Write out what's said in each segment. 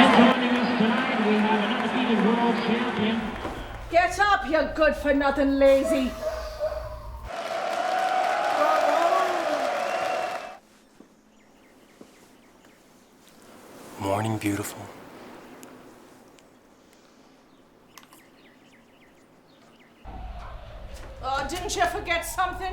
And joining us tonight, we have an undefeated world champion. Get up, you good for nothing lazy. Morning, beautiful. Oh, didn't you forget something?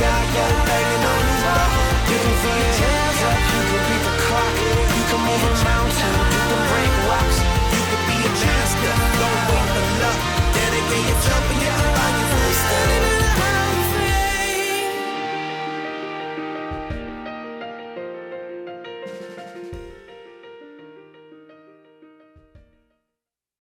child, yeah, baby.